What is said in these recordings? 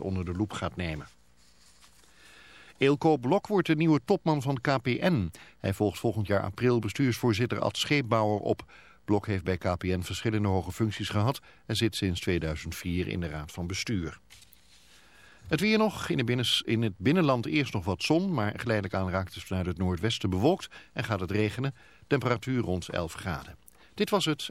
onder de loep gaat nemen. Eelco Blok wordt de nieuwe topman van KPN. Hij volgt volgend jaar april bestuursvoorzitter Ad Scheepbouwer op. Blok heeft bij KPN verschillende hoge functies gehad en zit sinds 2004 in de raad van bestuur. Het weer nog. In, het binnenland eerst nog wat zon, maar geleidelijk aan raakt het vanuit het noordwesten bewolkt en gaat het regenen. Temperatuur rond 11 graden. Dit was het.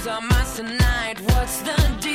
lose our minds tonight. What's the deal?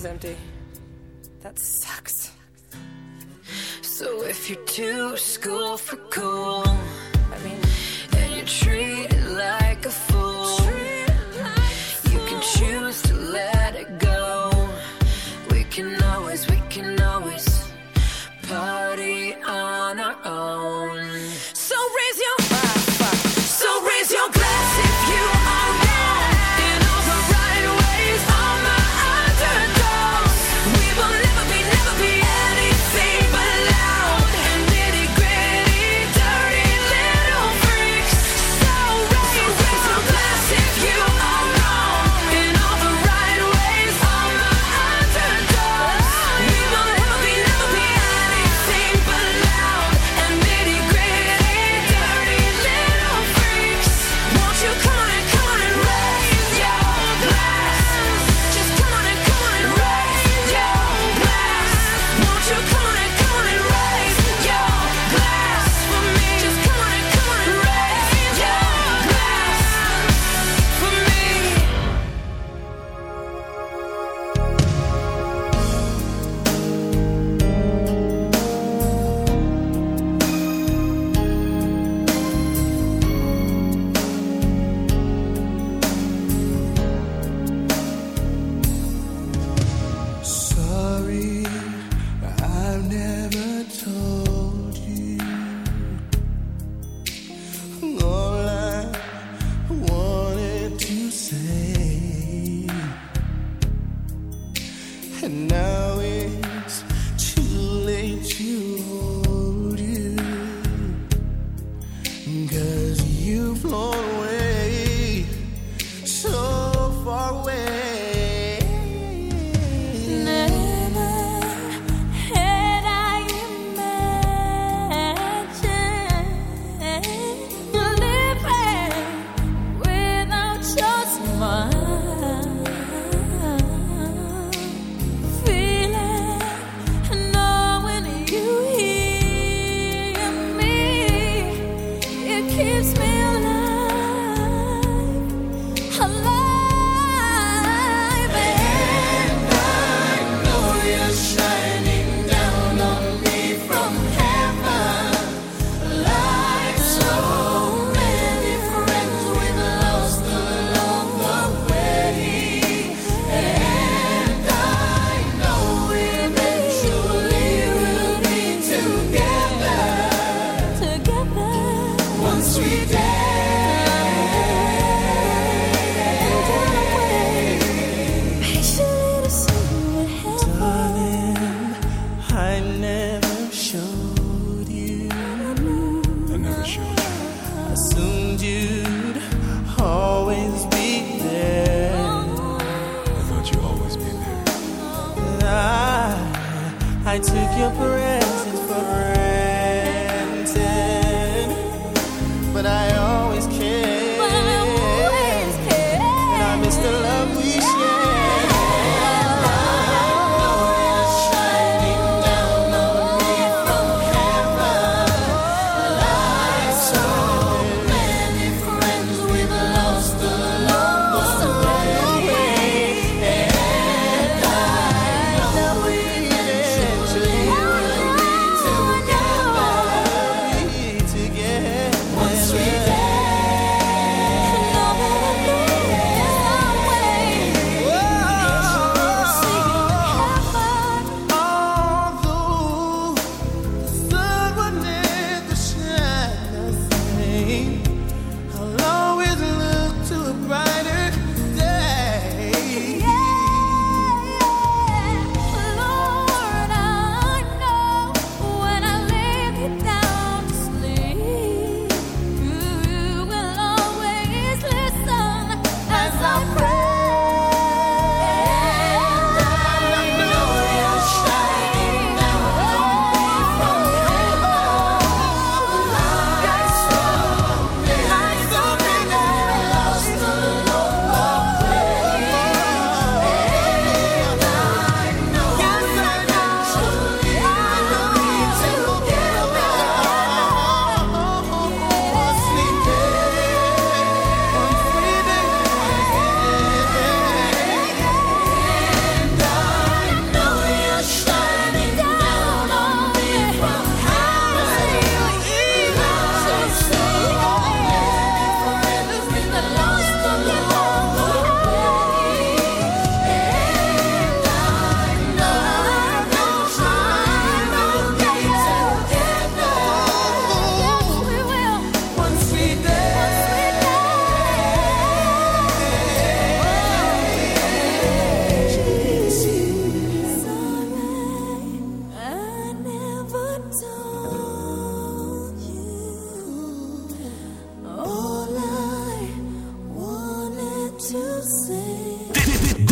is empty. That sucks. So if you're too school for cool, I mean, and you're true.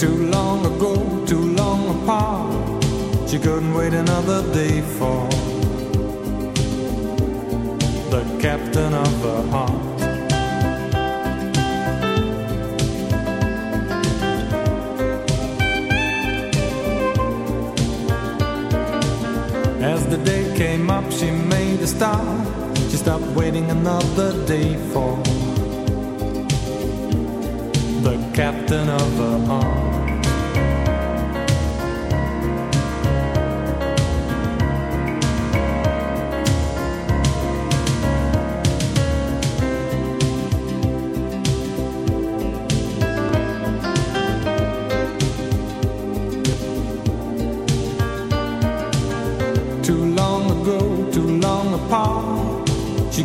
Too long ago, too long apart. She couldn't wait another day for the captain of her heart. As the day came up, she made a start. She stopped waiting another day for the captain of her heart.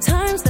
times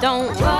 Don't worry,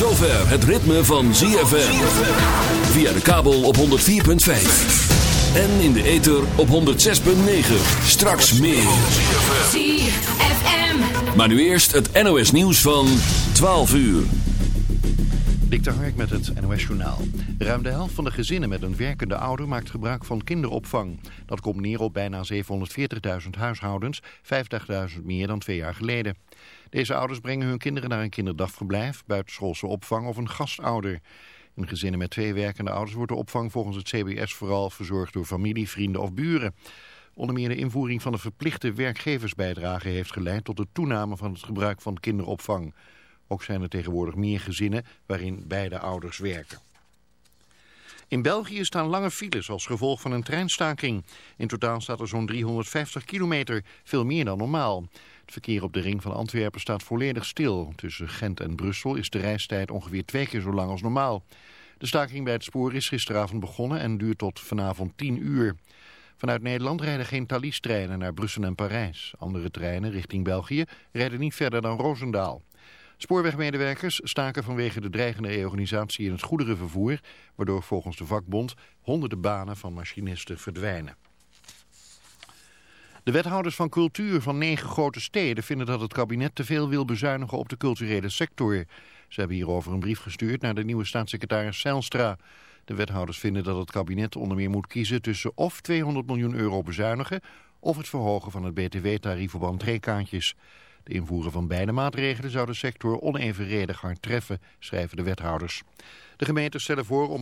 Zover het ritme van ZFM. Via de kabel op 104.5. En in de ether op 106.9. Straks meer. ZFM. Maar nu eerst het NOS nieuws van 12 uur. Dik de Hark met het NOS Journaal. Ruim de helft van de gezinnen met een werkende ouder maakt gebruik van kinderopvang. Dat komt neer op bijna 740.000 huishoudens, 50.000 meer dan twee jaar geleden. Deze ouders brengen hun kinderen naar een kinderdagverblijf, buitenschoolse opvang of een gastouder. In gezinnen met twee werkende ouders wordt de opvang volgens het CBS vooral verzorgd door familie, vrienden of buren. Onder meer de invoering van de verplichte werkgeversbijdrage heeft geleid tot de toename van het gebruik van kinderopvang. Ook zijn er tegenwoordig meer gezinnen waarin beide ouders werken. In België staan lange files als gevolg van een treinstaking. In totaal staat er zo'n 350 kilometer, veel meer dan normaal. Het verkeer op de ring van Antwerpen staat volledig stil. Tussen Gent en Brussel is de reistijd ongeveer twee keer zo lang als normaal. De staking bij het spoor is gisteravond begonnen en duurt tot vanavond 10 uur. Vanuit Nederland rijden geen Thalys-treinen naar Brussel en Parijs. Andere treinen richting België rijden niet verder dan Roosendaal. Spoorwegmedewerkers staken vanwege de dreigende reorganisatie in het goederenvervoer, waardoor volgens de vakbond honderden banen van machinisten verdwijnen. De wethouders van cultuur van negen grote steden vinden dat het kabinet te veel wil bezuinigen op de culturele sector. Ze hebben hierover een brief gestuurd naar de nieuwe staatssecretaris Zijlstra. De wethouders vinden dat het kabinet onder meer moet kiezen tussen of 200 miljoen euro bezuinigen of het verhogen van het btw-tarief op entreekaartjes. De invoeren van beide maatregelen zou de sector onevenredig hard treffen, schrijven de wethouders. De gemeenten stellen voor om